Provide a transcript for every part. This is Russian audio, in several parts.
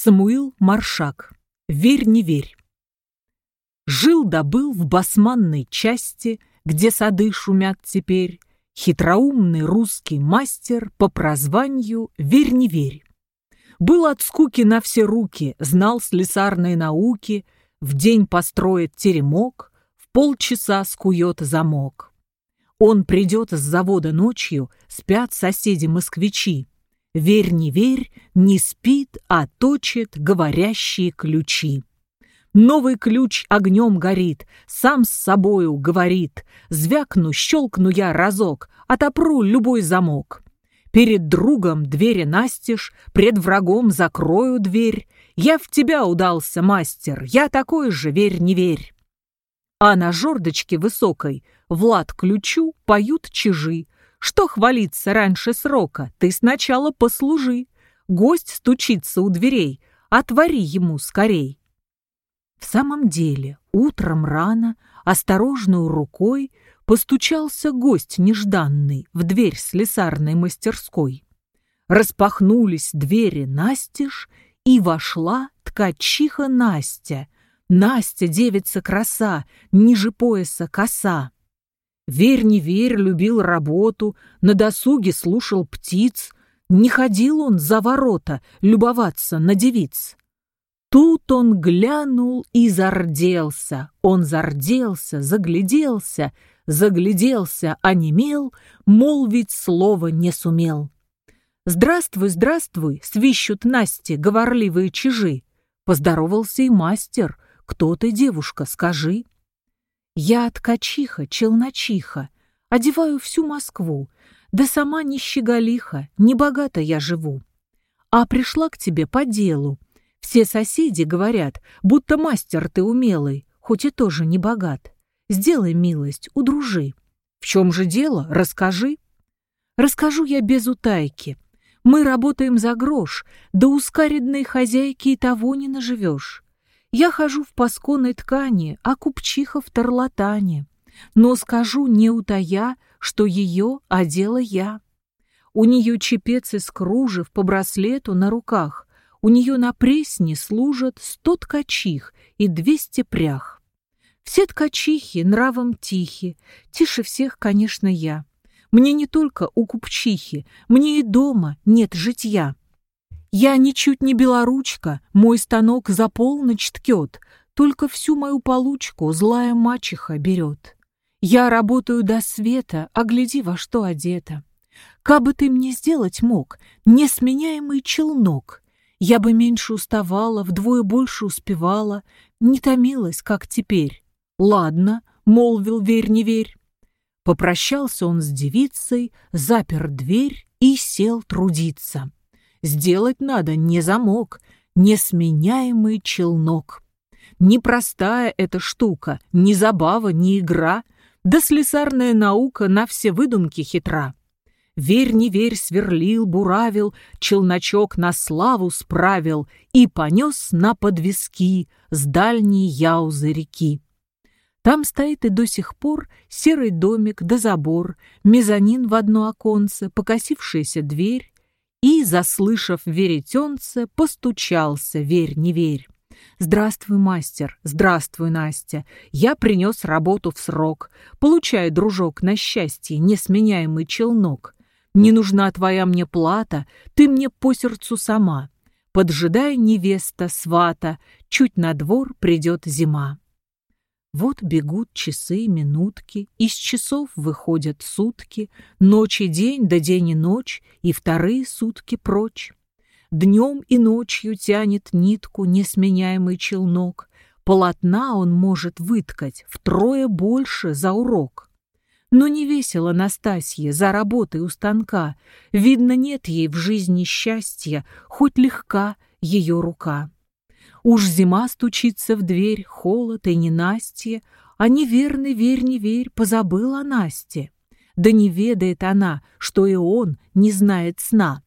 Самуил Маршак. Верь, не верь. Жил-добыл в басманной части, где сады шумят теперь, хитроумный русский мастер по прозванию «Верь, не верь». Был от скуки на все руки, знал слесарные науки, в день построит теремок, в полчаса скует замок. Он придет с завода ночью, спят соседи-москвичи. Верь, не верь, не спит, а точит говорящие ключи. Новый ключ огнем горит, сам с собою говорит. Звякну, щелкну я разок, отопру любой замок. Перед другом двери настежь, пред врагом закрою дверь. Я в тебя удался, мастер, я такой же, верь, не верь. А на жердочке высокой, Влад ключу, поют чижи. Что хвалиться раньше срока, ты сначала послужи. Гость стучится у дверей, отвори ему скорей. В самом деле, утром рано, осторожную рукой, постучался гость нежданный в дверь слесарной мастерской. Распахнулись двери настежь, и вошла ткачиха Настя. Настя, девица краса, ниже пояса коса. Верь, не верь, любил работу, на досуге слушал птиц, не ходил он за ворота любоваться на девиц. Тут он глянул и зарделся. Он зарделся, загляделся, загляделся, онемел, молвить слова не сумел. «Здравствуй, здравствуй!» — свищут Насте говорливые чижи. Поздоровался и мастер. «Кто ты, девушка, скажи?» «Я ткачиха, челночиха, одеваю всю Москву, да сама не щеголиха, не богато я живу. А пришла к тебе по делу, все соседи говорят, будто мастер ты умелый, хоть и тоже не богат. Сделай милость, удружи. В чем же дело? Расскажи. Расскажу я без утайки. Мы работаем за грош, да у скаридной хозяйки и того не наживешь. Я хожу в пасконной ткани, а купчиха в тарлатане. Но скажу, не утая, что ее одела я. У нее чепец из кружев по браслету на руках, у нее на пресне служат сто ткачих и двести прях. Все ткачихи нравом тихи, тише всех, конечно, я. Мне не только у купчихи, мне и дома нет житья. Я ничуть не белоручка, мой станок за полночь ткет, только всю мою получку злая мачеха берет. Я работаю до света, а гляди, во что одета. Кабы ты мне сделать мог несменяемый челнок, я бы меньше уставала, вдвое больше успевала, не томилась, как теперь. Ладно, молвил верь, не верь. Попрощался он с девицей, запер дверь и сел трудиться. Сделать надо не замок, несменяемый челнок. Непростая эта штука, ни забава, ни игра, да слесарная наука на все выдумки хитра. Верь, не верь, сверлил, буравил, челночок на славу справил и понес на подвески с дальней яузы реки. Там стоит и до сих пор серый домик да забор, мезонин в одно оконце, покосившаяся дверь, и, заслышав веретенце, постучался, верь, не верь. «Здравствуй, мастер! Здравствуй, Настя! Я принес работу в срок. Получай, дружок, на счастье, несменяемый челнок. Не нужна твоя мне плата, ты мне по сердцу сама. Поджидай невеста, свата, чуть на двор придет зима. Вот бегут часы, минутки, из часов выходят сутки, ночь и день, да день и ночь, и вторые сутки прочь. Днем и ночью тянет нитку несменяемый челнок, полотна он может выткать втрое больше за урок. Но не весело Настасье за работой у станка. Видно, нет ей в жизни счастья, хоть легка ее рука. Уж зима стучится в дверь, холод и ненастье, а неверный верь, не верь, позабыла Насте. Да не ведает она, что и он не знает сна.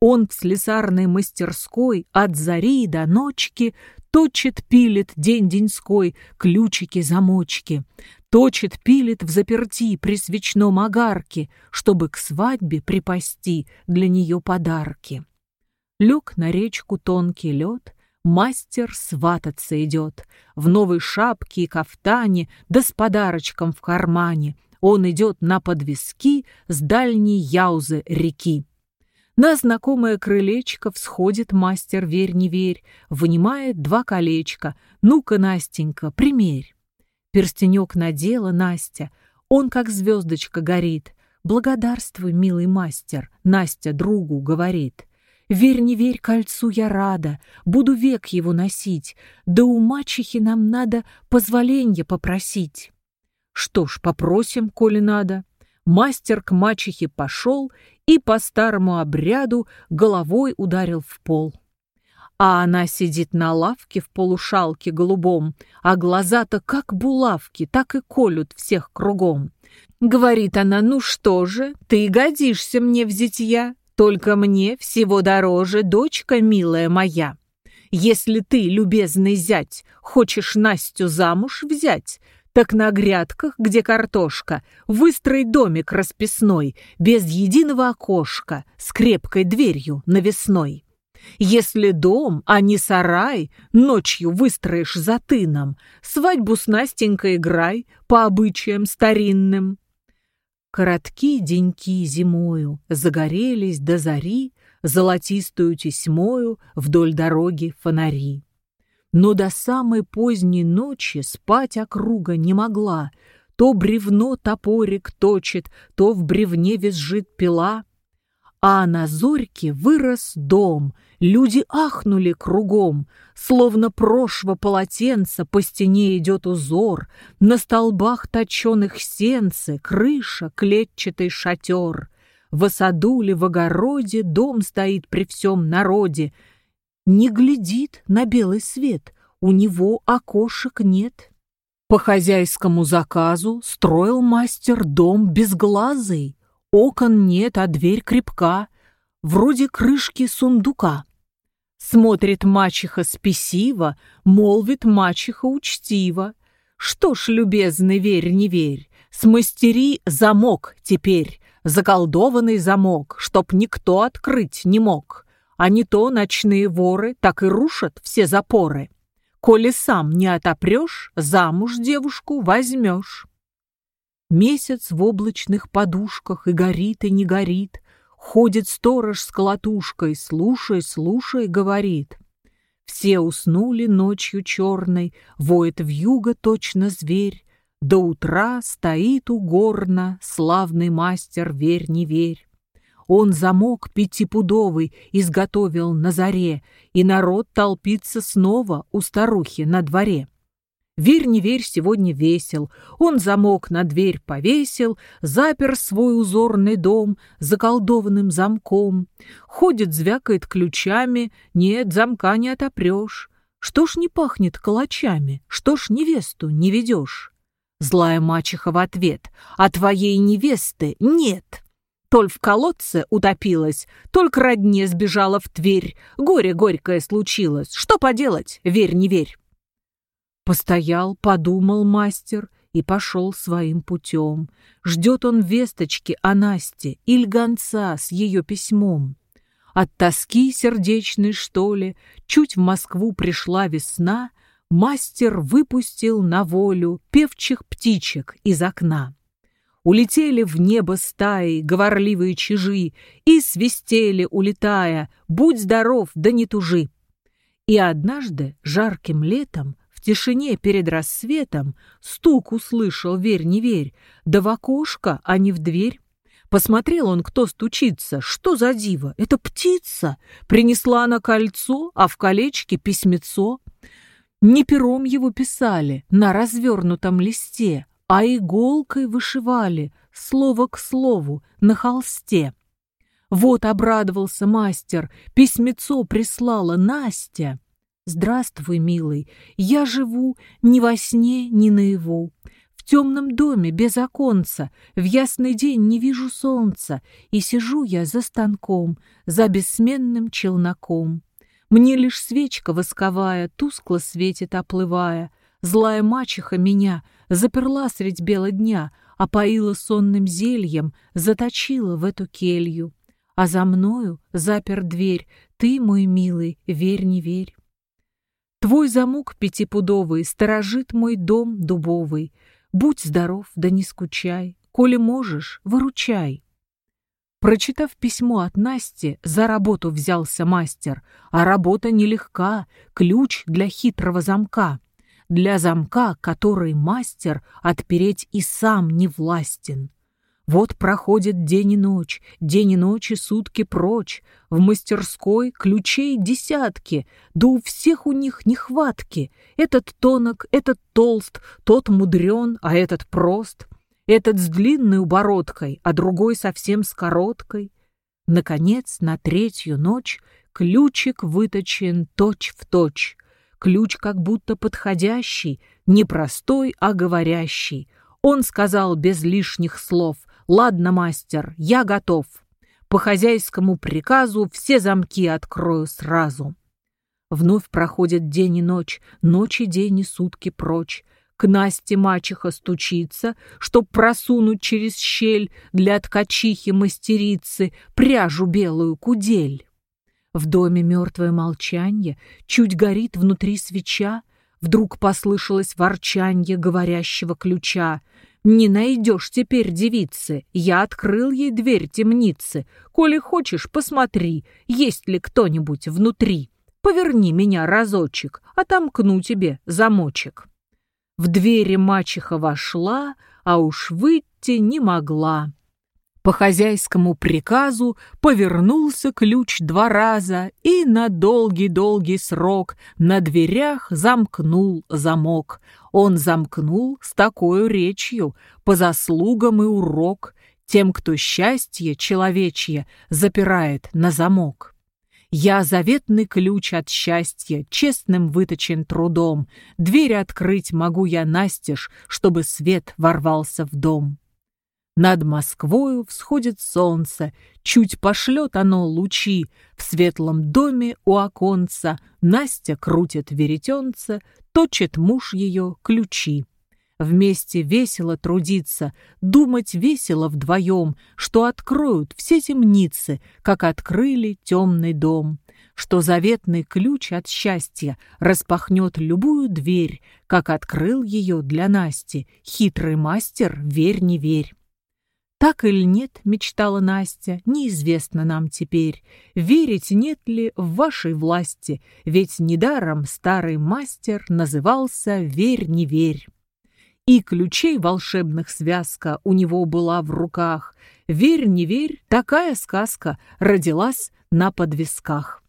Он в слесарной мастерской от зари до ночки точит, пилит день-деньской ключики-замочки точит, пилит в заперти при свечном огарке, чтобы к свадьбе припасти для нее подарки. Лег на речку тонкий лед, мастер свататься идет. В новой шапке и кафтане, да с подарочком в кармане. Он идет на подвески с дальней яузы реки. На знакомое крылечко всходит мастер, верь не верь, вынимает два колечка. Ну-ка, Настенька, примерь. Перстенек надела Настя, он как звездочка горит. Благодарствуй, милый мастер, Настя другу говорит. Верь, не верь, кольцу я рада, буду век его носить, да у мачехи нам надо позволения попросить. Что ж, попросим, коли надо. Мастер к мачехе пошел и по старому обряду головой ударил в пол. А она сидит на лавке в полушалке голубом, а глаза-то как булавки, так и колют всех кругом. Говорит она, ну что же, ты годишься мне в зятья, только мне всего дороже, дочка милая моя. Если ты, любезный зять, хочешь Настю замуж взять, так на грядках, где картошка, выстрой домик расписной, без единого окошка, с крепкой дверью навесной. Если дом, а не сарай, ночью выстроишь за тыном, свадьбу с Настенькой играй по обычаям старинным. Короткие деньки зимою загорелись до зари, золотистую тесьмою вдоль дороги фонари. Но до самой поздней ночи спать округа не могла, то бревно топорик точит, то в бревне визжит пила, а на зорьке вырос дом, люди ахнули кругом, словно прошва полотенца по стене идет узор, на столбах точеных сенцы, крыша, клетчатый шатер. В саду ли в огороде дом стоит при всем народе, не глядит на белый свет, у него окошек нет. По хозяйскому заказу строил мастер дом безглазый, Окон нет, а дверь крепка, вроде крышки сундука. Смотрит мачеха спесиво, молвит мачеха учтиво. Что ж, любезный, верь, не верь, смастери замок теперь, заколдованный замок, чтоб никто открыть не мог. А не то ночные воры так и рушат все запоры. Коли сам не отопрешь, замуж девушку возьмешь. Месяц в облачных подушках и горит, и не горит. Ходит сторож с колотушкой, слушай, слушай, говорит. Все уснули ночью черной, воет вьюга точно зверь. До утра стоит у горна славный мастер, верь, не верь. Он замок пятипудовый изготовил на заре, и народ толпится снова у старухи на дворе. Верь, не верь, сегодня весел. Он замок на дверь повесил, запер свой узорный дом заколдованным замком. Ходит, звякает ключами, нет, замка не отопрешь. Что ж не пахнет калачами, что ж невесту не ведешь? Злая мачеха в ответ, а твоей невесты нет. Толь в колодце утопилась, только родне сбежала в Тверь. Горе горькое случилось, что поделать, верь, не верь. Постоял, подумал мастер и пошел своим путем. Ждет он весточки о Насте или гонца с ее письмом. От тоски сердечной, что ли, чуть в Москву пришла весна, мастер выпустил на волю певчих птичек из окна. Улетели в небо стаи говорливые чижи и свистели, улетая, «Будь здоров, да не тужи!» И однажды, жарким летом, тишине перед рассветом стук услышал, верь, не верь, да в окошко, а не в дверь. Посмотрел он, кто стучится. Что за диво? Это птица. Принесла она кольцо, а в колечке письмецо. Не пером его писали на развернутом листе, а иголкой вышивали, слово к слову, на холсте. Вот обрадовался мастер, письмецо прислала Настя. Здравствуй, милый, я живу ни во сне, ни наяву. В темном доме, без оконца, в ясный день не вижу солнца, и сижу я за станком, за бессменным челноком. Мне лишь свечка восковая тускло светит, оплывая. Злая мачеха меня заперла средь бела дня, опоила сонным зельем, заточила в эту келью. А за мною запер дверь ты, мой милый, верь, не верь. Твой замок пятипудовый сторожит мой дом дубовый. Будь здоров, да не скучай, коли можешь, выручай. Прочитав письмо от Насти, за работу взялся мастер, а работа нелегка, ключ для хитрого замка. Для замка, который мастер отпереть и сам не властен. Вот проходит день и ночь, день и ночь и сутки прочь. В мастерской ключей десятки, да у всех у них нехватки. Этот тонок, этот толст, тот мудрен, а этот прост. Этот с длинной убородкой, а другой совсем с короткой. Наконец, на третью ночь ключик выточен точь в точь. Ключ как будто подходящий, не простой, а говорящий. Он сказал без лишних слов «Ладно, мастер, я готов. По хозяйскому приказу все замки открою сразу». Вновь проходит день и ночь, ночь и день и сутки прочь. К Насте мачеха стучится, чтоб просунуть через щель для ткачихи-мастерицы пряжу белую кудель. В доме мертвое молчанье, чуть горит внутри свеча, Вдруг послышалось ворчанье говорящего ключа. «Не найдешь теперь девицы, я открыл ей дверь темницы. Коли хочешь, посмотри, есть ли кто-нибудь внутри. Поверни меня разочек, отомкну тебе замочек». В двери мачеха вошла, а уж выйти не могла. По хозяйскому приказу повернулся ключ два раза и на долгий-долгий срок на дверях замкнул замок. Он замкнул с такой речью, по заслугам и урок, тем, кто счастье человечье запирает на замок. Я заветный ключ от счастья, честным выточен трудом. Дверь открыть могу я настежь, чтобы свет ворвался в дом. Над Москвою всходит солнце, чуть пошлет оно лучи. В светлом доме у оконца Настя крутит веретенце, точит муж ее ключи. Вместе весело трудиться, думать весело вдвоем, что откроют все темницы, как открыли темный дом, что заветный ключ от счастья распахнет любую дверь, как открыл ее для Насти хитрый мастер «Верь, не верь». Так или нет, мечтала Настя, неизвестно нам теперь. Верить нет ли в вашей власти, ведь недаром старый мастер назывался «Верь, не верь» и ключей волшебных связка у него была в руках. Верь, не верь, такая сказка родилась на подвесках.